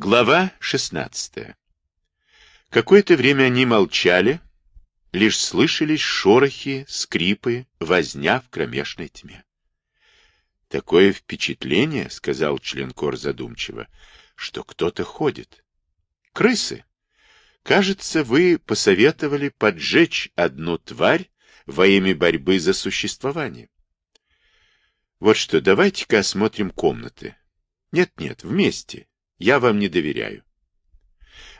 Глава 16. Какое-то время они молчали, лишь слышались шорохи, скрипы, возня в кромешной тьме. «Такое впечатление, — сказал членкор задумчиво, — что кто-то ходит. Крысы. Кажется, вы посоветовали поджечь одну тварь во имя борьбы за существование. Вот что, давайте-ка осмотрим комнаты. Нет-нет, вместе. Я вам не доверяю.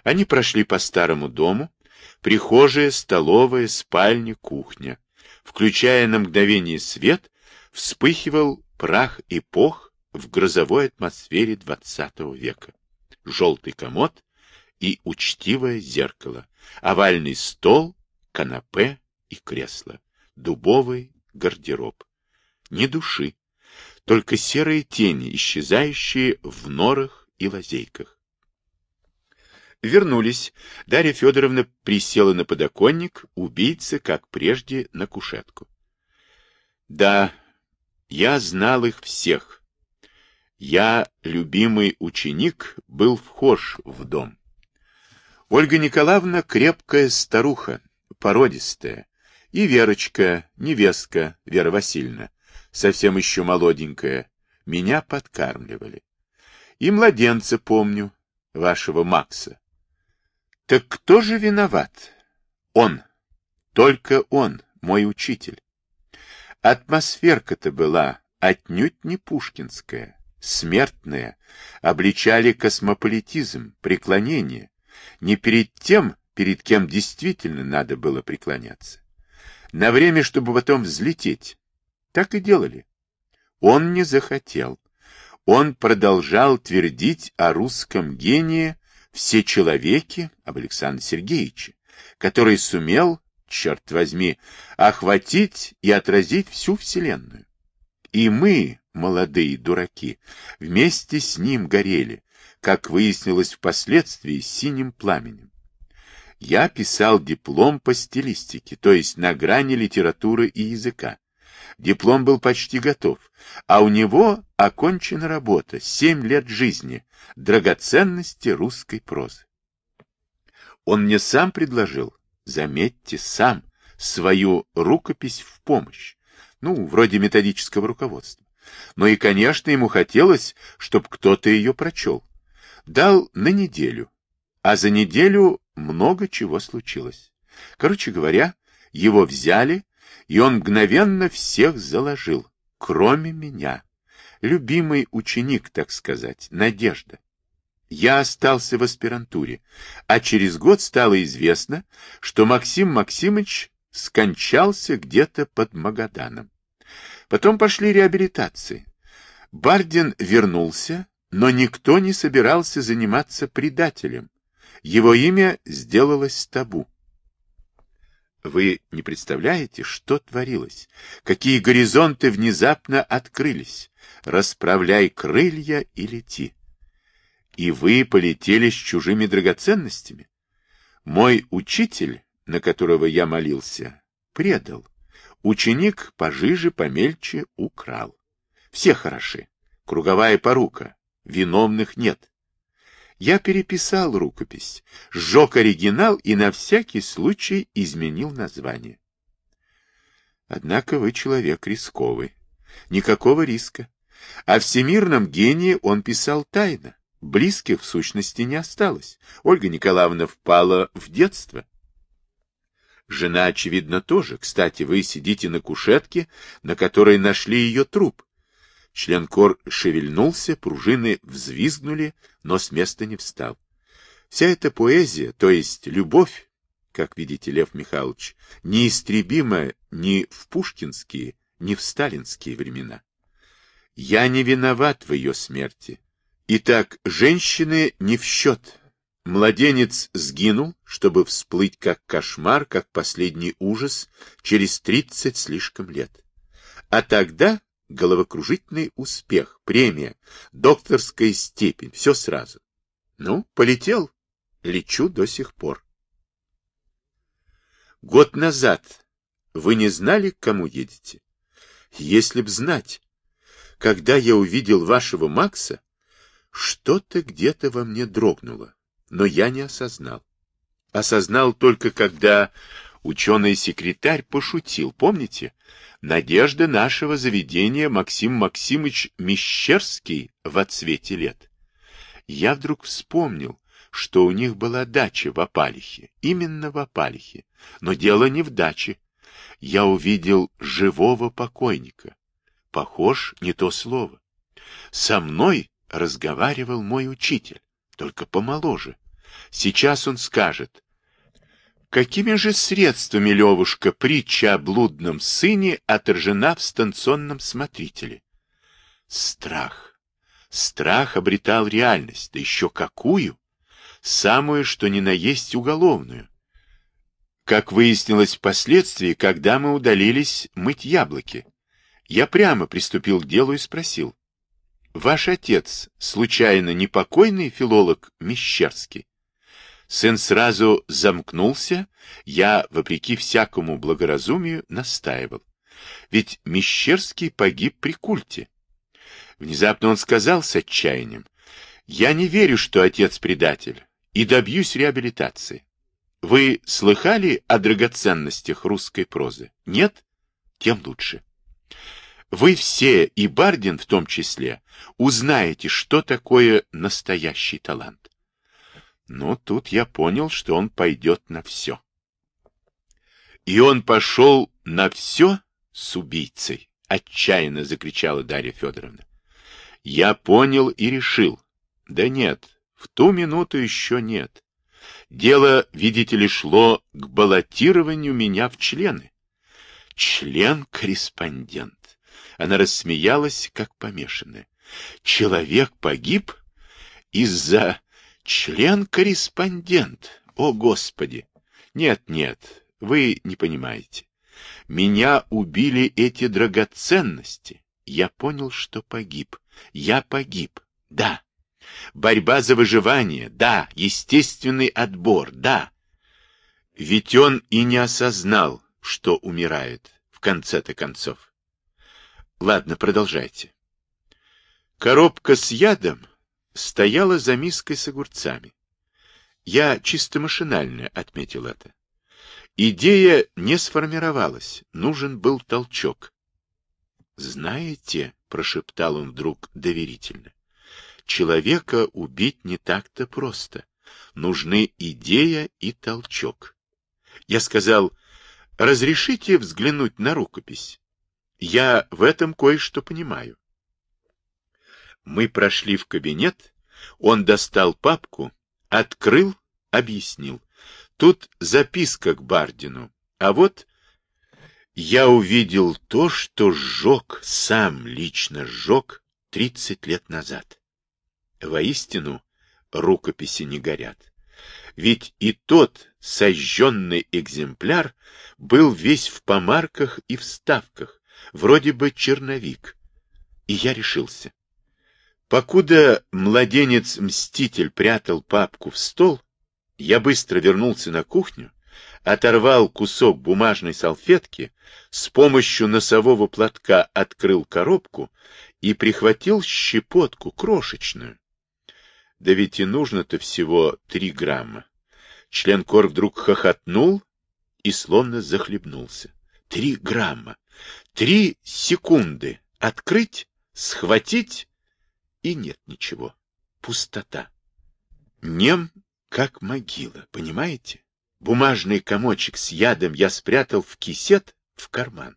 Они прошли по старому дому, прихожая, столовая, спальня, кухня. Включая на мгновение свет, вспыхивал прах эпох в грозовой атмосфере двадцатого века. Желтый комод и учтивое зеркало, овальный стол, канапе и кресло, дубовый гардероб. Ни души, только серые тени, исчезающие в норах и лазейках. Вернулись. Дарья Федоровна присела на подоконник, убийца, как прежде, на кушетку. Да, я знал их всех. Я, любимый ученик, был вхож в дом. Ольга Николаевна крепкая старуха, породистая, и Верочка, невестка, Вера Васильевна, совсем еще молоденькая, меня подкармливали. И младенца помню, вашего Макса. Так кто же виноват? Он. Только он, мой учитель. Атмосферка-то была отнюдь не пушкинская, смертная, обличали космополитизм, преклонение, не перед тем, перед кем действительно надо было преклоняться. На время, чтобы потом взлететь. Так и делали. Он не захотел он продолжал твердить о русском гении все человеки об Александре Сергеевиче, который сумел, черт возьми, охватить и отразить всю Вселенную. И мы, молодые дураки, вместе с ним горели, как выяснилось впоследствии, синим пламенем. Я писал диплом по стилистике, то есть на грани литературы и языка. Диплом был почти готов, а у него окончена работа «Семь лет жизни. Драгоценности русской прозы». Он мне сам предложил, заметьте, сам, свою рукопись в помощь, ну, вроде методического руководства. Но и, конечно, ему хотелось, чтобы кто-то ее прочел. Дал на неделю, а за неделю много чего случилось. Короче говоря, его взяли, и он мгновенно всех заложил, кроме меня. Любимый ученик, так сказать, Надежда. Я остался в аспирантуре, а через год стало известно, что Максим Максимович скончался где-то под Магаданом. Потом пошли реабилитации. Бардин вернулся, но никто не собирался заниматься предателем. Его имя сделалось табу. Вы не представляете, что творилось, какие горизонты внезапно открылись. Расправляй крылья и лети. И вы полетели с чужими драгоценностями? Мой учитель, на которого я молился, предал. Ученик пожиже, помельче украл. Все хороши. Круговая порука. Виновных нет. Я переписал рукопись, сжег оригинал и на всякий случай изменил название. Однако вы человек рисковый. Никакого риска. О всемирном гении он писал тайно. Близких, в сущности, не осталось. Ольга Николаевна впала в детство. Жена, очевидно, тоже. Кстати, вы сидите на кушетке, на которой нашли ее труп. Членкор шевельнулся, пружины взвизгнули, но с места не встал. Вся эта поэзия, то есть любовь, как видите, Лев Михайлович, неистребима ни в пушкинские, ни в сталинские времена. Я не виноват в ее смерти. Итак, женщины не в счет. Младенец сгинул, чтобы всплыть как кошмар, как последний ужас, через тридцать слишком лет. А тогда головокружительный успех, премия, докторская степень, все сразу. Ну, полетел, лечу до сих пор. Год назад вы не знали, к кому едете? Если б знать, когда я увидел вашего Макса, Что-то где-то во мне дрогнуло, но я не осознал. Осознал только, когда ученый-секретарь пошутил, помните? Надежда нашего заведения Максим Максимыч Мещерский в отсвете лет. Я вдруг вспомнил, что у них была дача в Апалихе, именно в Апалихе. Но дело не в даче. Я увидел живого покойника. Похож не то слово. Со мной разговаривал мой учитель, только помоложе. Сейчас он скажет, какими же средствами, Левушка, притча о блудном сыне отражена в станционном смотрителе? Страх. Страх обретал реальность, да еще какую? Самую, что ни на есть уголовную. Как выяснилось впоследствии, когда мы удалились мыть яблоки, я прямо приступил к делу и спросил, Ваш отец, случайно, непокойный филолог Мещерский? Сын сразу замкнулся, я, вопреки всякому благоразумию, настаивал. Ведь Мещерский погиб при культе. Внезапно он сказал с отчаянием, «Я не верю, что отец предатель, и добьюсь реабилитации. Вы слыхали о драгоценностях русской прозы? Нет? Тем лучше. Вы все, и Бардин в том числе, узнаете, что такое настоящий талант. Но тут я понял, что он пойдет на все. И он пошел на все с убийцей, отчаянно закричала Дарья Федоровна. Я понял и решил. Да нет, в ту минуту еще нет. Дело, видите ли, шло к баллотированию меня в члены. Член-корреспондент. Она рассмеялась, как помешанная. Человек погиб из-за член-корреспондент. О, Господи! Нет, нет, вы не понимаете. Меня убили эти драгоценности. Я понял, что погиб. Я погиб. Да. Борьба за выживание. Да. Естественный отбор. Да. Ведь он и не осознал, что умирает в конце-то концов. Ладно, продолжайте. Коробка с ядом стояла за миской с огурцами. Я чисто машинально отметил это. Идея не сформировалась, нужен был толчок. «Знаете», — прошептал он вдруг доверительно, — «человека убить не так-то просто. Нужны идея и толчок». Я сказал, «Разрешите взглянуть на рукопись?» Я в этом кое-что понимаю. Мы прошли в кабинет, он достал папку, открыл, объяснил. Тут записка к Бардину, а вот я увидел то, что сжег, сам лично сжег тридцать лет назад. Воистину, рукописи не горят. Ведь и тот сожженный экземпляр был весь в помарках и вставках, вроде бы черновик. И я решился. Покуда младенец-мститель прятал папку в стол, я быстро вернулся на кухню, оторвал кусок бумажной салфетки, с помощью носового платка открыл коробку и прихватил щепотку крошечную. Да ведь и нужно-то всего три грамма. Член кор вдруг хохотнул и словно захлебнулся. Три грамма. Три секунды. Открыть, схватить, и нет ничего. Пустота. Нем, как могила, понимаете? Бумажный комочек с ядом я спрятал в кисет в карман.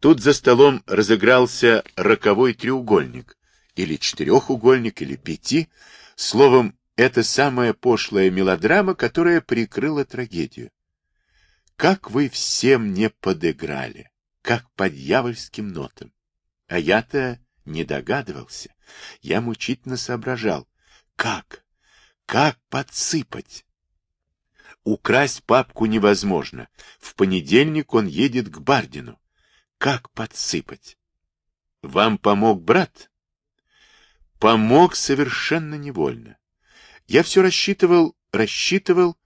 Тут за столом разыгрался роковой треугольник, или четырехугольник, или пяти. Словом, это самая пошлая мелодрама, которая прикрыла трагедию. Как вы всем не подыграли, как по дьявольским нотам. А я-то не догадывался. Я мучительно соображал. Как? Как подсыпать? Украсть папку невозможно. В понедельник он едет к Бардину. Как подсыпать? Вам помог брат? Помог совершенно невольно. Я все рассчитывал, рассчитывал,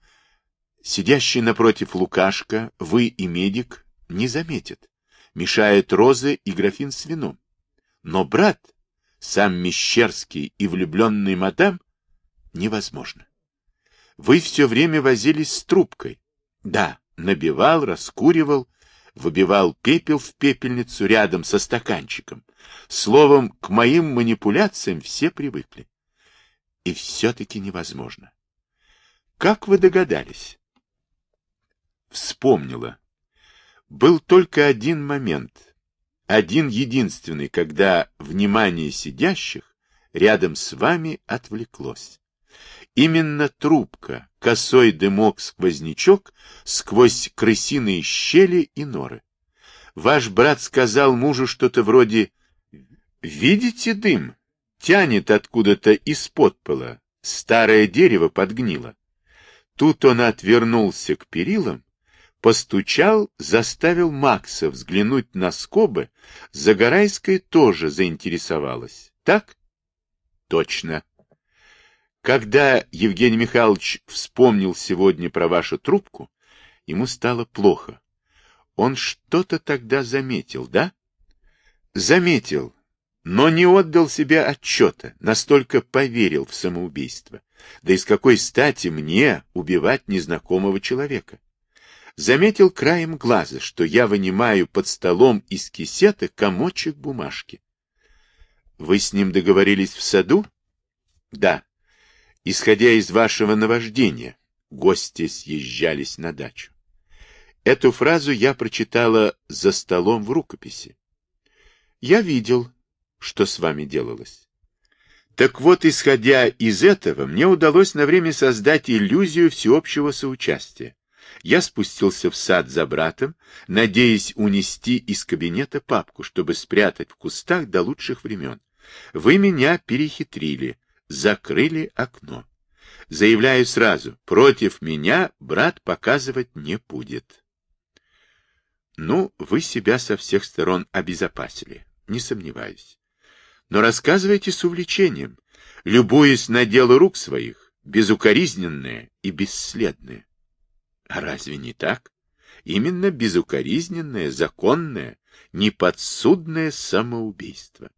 Сидящий напротив Лукашка, вы и медик, не заметят. Мешает розы и графин с вином. Но брат сам Мещерский и влюбленный мадам, невозможно. Вы все время возились с трубкой. Да, набивал, раскуривал, выбивал пепел в пепельницу рядом со стаканчиком. Словом, к моим манипуляциям все привыкли. И все-таки невозможно. Как вы догадались? Вспомнила. Был только один момент, один единственный, когда внимание сидящих рядом с вами отвлеклось. Именно трубка, косой дымок-сквознячок сквозь крысиные щели и норы. Ваш брат сказал мужу что-то вроде «Видите дым? Тянет откуда-то из-под пола. Старое дерево подгнило». Тут он отвернулся к перилам, постучал, заставил Макса взглянуть на скобы. Загорайская тоже заинтересовалась. Так? Точно. Когда Евгений Михайлович вспомнил сегодня про вашу трубку, ему стало плохо. Он что-то тогда заметил, да? Заметил, но не отдал себе отчета, настолько поверил в самоубийство. Да из какой стати мне убивать незнакомого человека? Заметил краем глаза, что я вынимаю под столом из кисета комочек бумажки. Вы с ним договорились в саду? Да исходя из вашего наваждения, гости съезжались на дачу. Эту фразу я прочитала за столом в рукописи. Я видел, что с вами делалось. Так вот, исходя из этого, мне удалось на время создать иллюзию всеобщего соучастия. Я спустился в сад за братом, надеясь унести из кабинета папку, чтобы спрятать в кустах до лучших времен. Вы меня перехитрили, закрыли окно. Заявляю сразу, против меня брат показывать не будет. Ну, вы себя со всех сторон обезопасили, не сомневаюсь. Но рассказывайте с увлечением, любуясь на дело рук своих, безукоризненное и бесследное. А разве не так? Именно безукоризненное, законное, неподсудное самоубийство.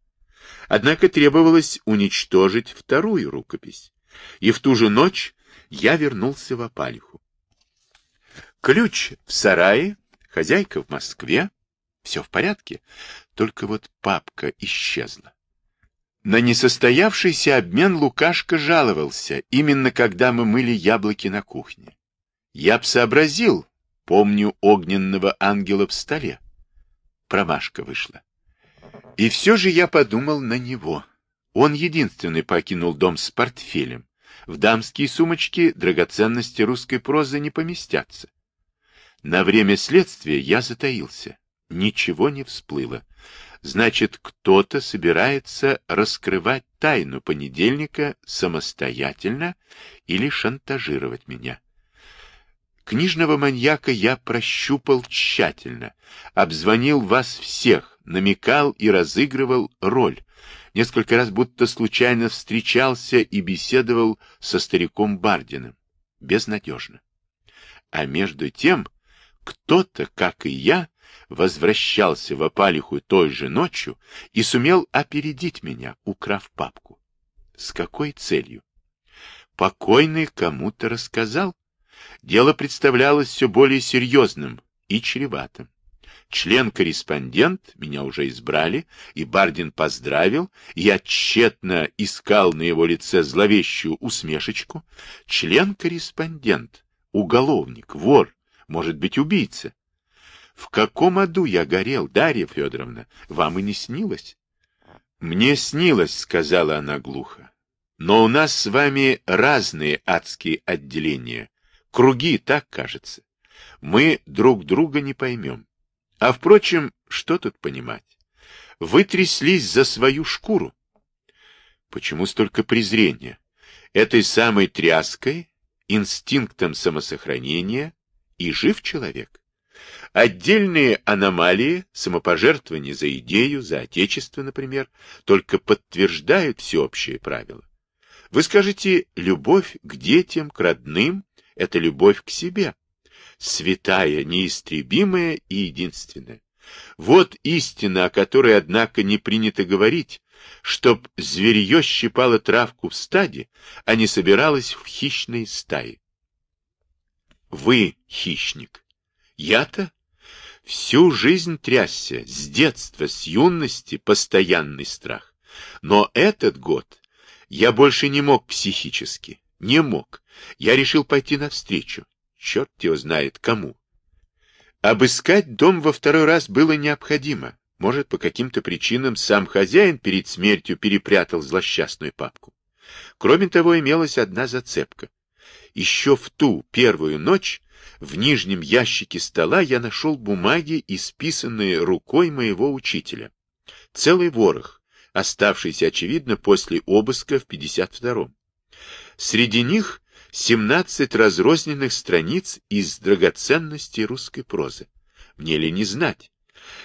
Однако требовалось уничтожить вторую рукопись. И в ту же ночь я вернулся в Апалиху. Ключ в сарае, хозяйка в Москве. Все в порядке, только вот папка исчезла. На несостоявшийся обмен Лукашка жаловался, именно когда мы мыли яблоки на кухне. Я б сообразил, помню огненного ангела в столе. Промашка вышла. И все же я подумал на него. Он единственный покинул дом с портфелем. В дамские сумочки драгоценности русской прозы не поместятся. На время следствия я затаился. Ничего не всплыло. Значит, кто-то собирается раскрывать тайну понедельника самостоятельно или шантажировать меня. Книжного маньяка я прощупал тщательно, обзвонил вас всех, намекал и разыгрывал роль. Несколько раз будто случайно встречался и беседовал со стариком Бардиным. Безнадежно. А между тем, кто-то, как и я, возвращался в Апалиху той же ночью и сумел опередить меня, украв папку. С какой целью? Покойный кому-то рассказал. Дело представлялось все более серьезным и чреватым. Член-корреспондент, меня уже избрали, и Бардин поздравил, и я тщетно искал на его лице зловещую усмешечку. Член-корреспондент, уголовник, вор, может быть, убийца. В каком аду я горел, Дарья Федоровна, вам и не снилось? Мне снилось, сказала она глухо. Но у нас с вами разные адские отделения. Круги, так кажется. Мы друг друга не поймем. А, впрочем, что тут понимать? Вы тряслись за свою шкуру. Почему столько презрения? Этой самой тряской, инстинктом самосохранения и жив человек. Отдельные аномалии, самопожертвование за идею, за отечество, например, только подтверждают всеобщее правило. Вы скажете, любовь к детям, к родным – это любовь к себе святая, неистребимая и единственная. Вот истина, о которой, однако, не принято говорить, чтоб зверье щипало травку в стаде, а не собиралось в хищные стаи. Вы хищник. Я-то всю жизнь трясся, с детства, с юности постоянный страх. Но этот год я больше не мог психически, не мог. Я решил пойти навстречу. Черт его знает кому. Обыскать дом во второй раз было необходимо. Может, по каким-то причинам сам хозяин перед смертью перепрятал злосчастную папку. Кроме того, имелась одна зацепка. Еще в ту первую ночь в нижнем ящике стола я нашел бумаги, исписанные рукой моего учителя. Целый ворох, оставшийся, очевидно, после обыска в 52-м. Среди них 17 разрозненных страниц из драгоценностей русской прозы. Мне ли не знать?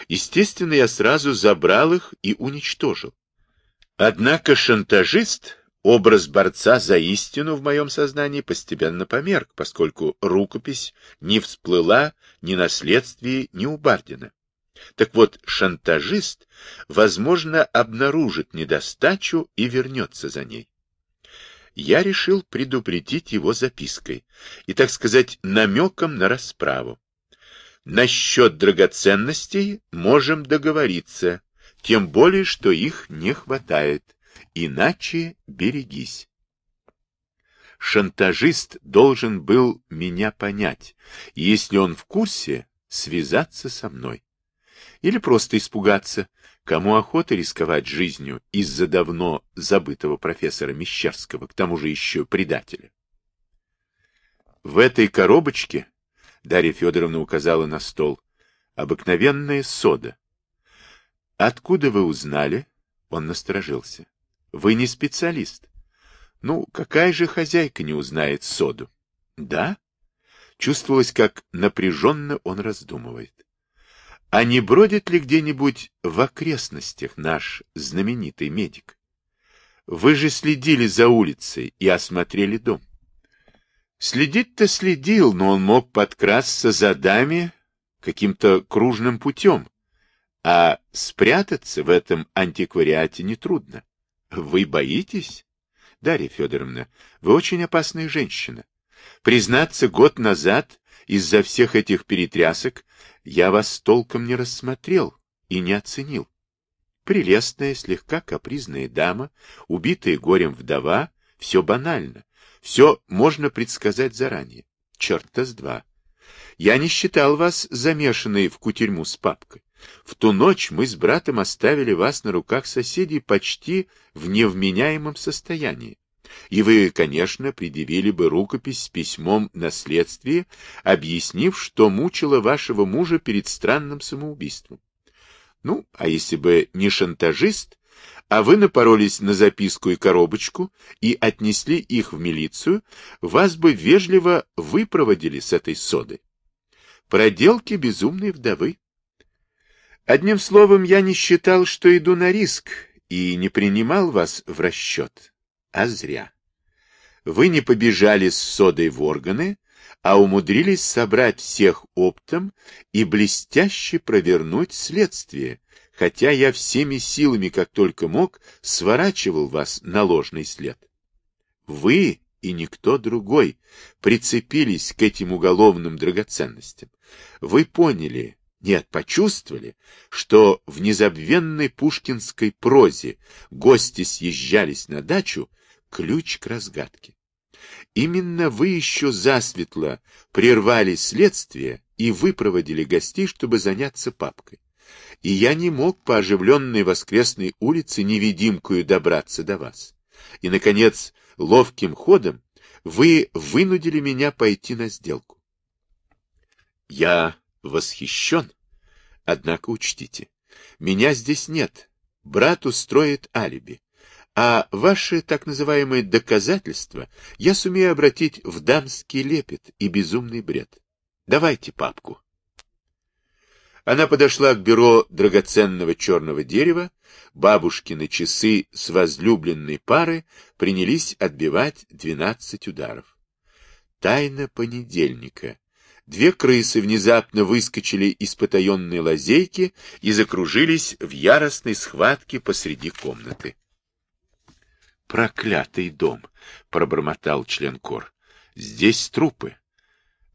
Естественно, я сразу забрал их и уничтожил. Однако шантажист, образ борца за истину в моем сознании постепенно померк, поскольку рукопись не всплыла ни на следствии, ни у Бардина. Так вот, шантажист, возможно, обнаружит недостачу и вернется за ней. Я решил предупредить его запиской и, так сказать, намеком на расправу. Насчет драгоценностей можем договориться, тем более, что их не хватает. Иначе берегись. Шантажист должен был меня понять, и если он в курсе, связаться со мной. Или просто испугаться, кому охота рисковать жизнью из-за давно забытого профессора Мещерского, к тому же еще предателя. В этой коробочке Дарья Федоровна указала на стол. Обыкновенная сода. Откуда вы узнали? Он насторожился. Вы не специалист. Ну, какая же хозяйка не узнает соду? Да? Чувствовалось, как напряженно он раздумывает. А не бродит ли где-нибудь в окрестностях наш знаменитый медик? Вы же следили за улицей и осмотрели дом. Следить-то следил, но он мог подкрасться за даме каким-то кружным путем, а спрятаться в этом антиквариате нетрудно. Вы боитесь? Дарья Федоровна, вы очень опасная женщина. Признаться, год назад из-за всех этих перетрясок я вас толком не рассмотрел и не оценил. Прелестная, слегка капризная дама, убитая горем вдова, все банально. Все можно предсказать заранее. Черта с два. Я не считал вас замешанной в кутерьму с папкой. В ту ночь мы с братом оставили вас на руках соседей почти в невменяемом состоянии. И вы, конечно, предъявили бы рукопись с письмом на следствие, объяснив, что мучило вашего мужа перед странным самоубийством. Ну, а если бы не шантажист, а вы напоролись на записку и коробочку и отнесли их в милицию, вас бы вежливо выпроводили с этой соды. Проделки безумной вдовы. Одним словом, я не считал, что иду на риск, и не принимал вас в расчет. А зря. Вы не побежали с содой в органы, а умудрились собрать всех оптом и блестяще провернуть следствие, хотя я всеми силами, как только мог, сворачивал вас на ложный след. Вы и никто другой прицепились к этим уголовным драгоценностям. Вы поняли, нет, почувствовали, что в незабвенной пушкинской прозе гости съезжались на дачу, ключ к разгадке. Именно вы еще засветло прервали следствие и выпроводили гостей, чтобы заняться папкой и я не мог по оживленной воскресной улице невидимкую добраться до вас. И, наконец, ловким ходом вы вынудили меня пойти на сделку. Я восхищен, однако учтите, меня здесь нет, брат устроит алиби, а ваши так называемые доказательства я сумею обратить в дамский лепет и безумный бред. Давайте папку. Она подошла к бюро драгоценного черного дерева, бабушкины часы с возлюбленной пары принялись отбивать двенадцать ударов. Тайна понедельника. Две крысы внезапно выскочили из потаенной лазейки и закружились в яростной схватке посреди комнаты. «Проклятый дом!» — пробормотал член кор. «Здесь трупы.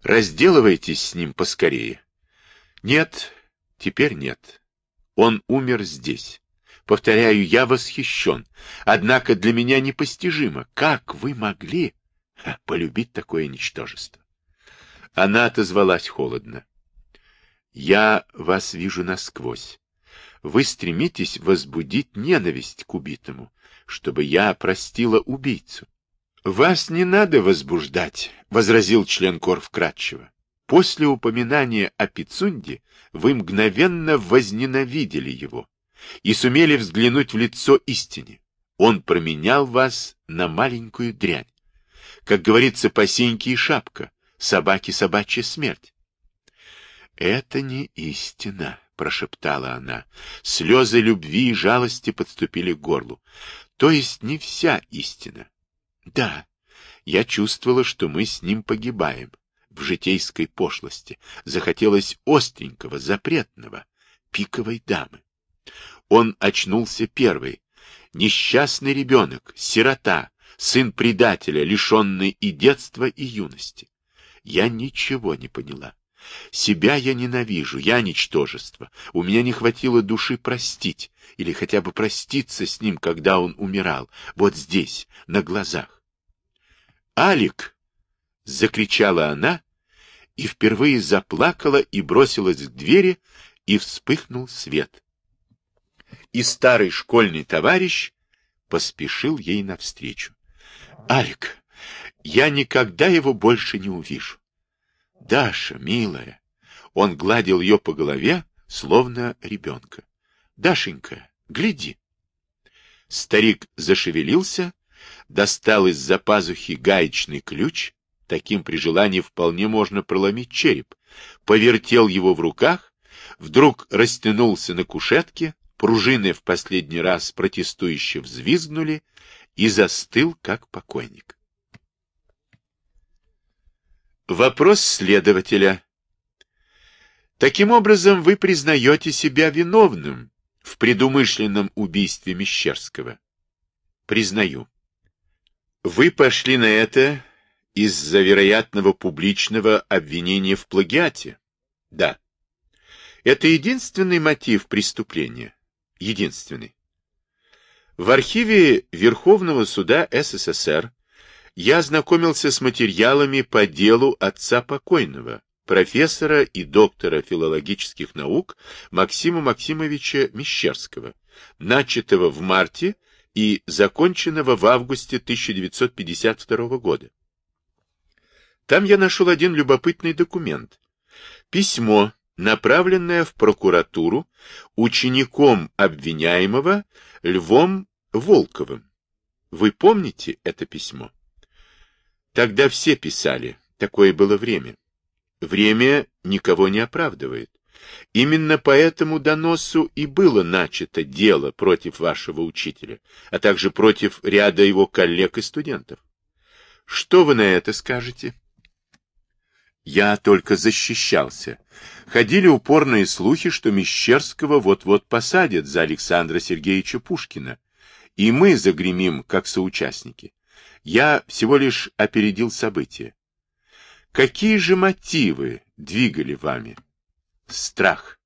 Разделывайтесь с ним поскорее». «Нет, теперь нет. Он умер здесь. Повторяю, я восхищен. Однако для меня непостижимо, как вы могли полюбить такое ничтожество. Она отозвалась холодно. Я вас вижу насквозь. Вы стремитесь возбудить ненависть к убитому, чтобы я простила убийцу. Вас не надо возбуждать, возразил член кор вкратчиво. После упоминания о Пицунде вы мгновенно возненавидели его и сумели взглянуть в лицо истине. Он променял вас на маленькую дрянь. Как говорится, по и шапка, собаки собачья смерть. Это не истина, прошептала она. Слезы любви и жалости подступили к горлу. То есть не вся истина. Да, я чувствовала, что мы с ним погибаем в житейской пошлости. Захотелось остренького, запретного, пиковой дамы. Он очнулся первый. Несчастный ребенок, сирота, сын предателя, лишенный и детства, и юности. Я ничего не поняла. Себя я ненавижу, я ничтожество. У меня не хватило души простить, или хотя бы проститься с ним, когда он умирал, вот здесь, на глазах. «Алик!» — закричала она, и впервые заплакала и бросилась к двери, и вспыхнул свет. И старый школьный товарищ поспешил ей навстречу. Алик, я никогда его больше не увижу. Даша, милая. Он гладил ее по голове, словно ребенка. Дашенька, гляди. Старик зашевелился, достал из-за пазухи гаечный ключ, таким при желании вполне можно проломить череп, повертел его в руках, вдруг растянулся на кушетке, пружины в последний раз протестующе взвизгнули, и застыл, как покойник. Вопрос следователя. Таким образом, вы признаете себя виновным в предумышленном убийстве Мещерского? Признаю. Вы пошли на это из-за вероятного публичного обвинения в плагиате? Да. Это единственный мотив преступления? Единственный. В архиве Верховного суда СССР я ознакомился с материалами по делу отца покойного, профессора и доктора филологических наук Максима Максимовича Мещерского, начатого в марте и законченного в августе 1952 года. Там я нашел один любопытный документ. Письмо, направленное в прокуратуру учеником обвиняемого Львом Волковым. Вы помните это письмо? Тогда все писали, такое было время. Время никого не оправдывает. Именно по этому доносу и было начато дело против вашего учителя, а также против ряда его коллег и студентов. Что вы на это скажете? Я только защищался. Ходили упорные слухи, что Мещерского вот-вот посадят за Александра Сергеевича Пушкина, и мы загремим как соучастники. Я всего лишь опередил события. Какие же мотивы двигали вами? Страх.